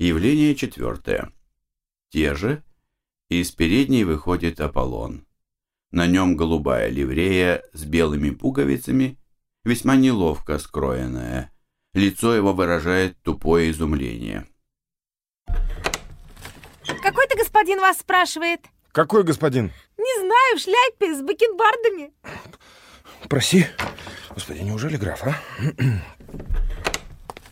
Явление четвертое. Те же. Из передней выходит Аполлон. На нем голубая ливрея с белыми пуговицами, весьма неловко скроенная. Лицо его выражает тупое изумление. Какой-то господин вас спрашивает. Какой господин? Не знаю, в шляпе с бакенбардами. Проси. Господи, неужели граф, а?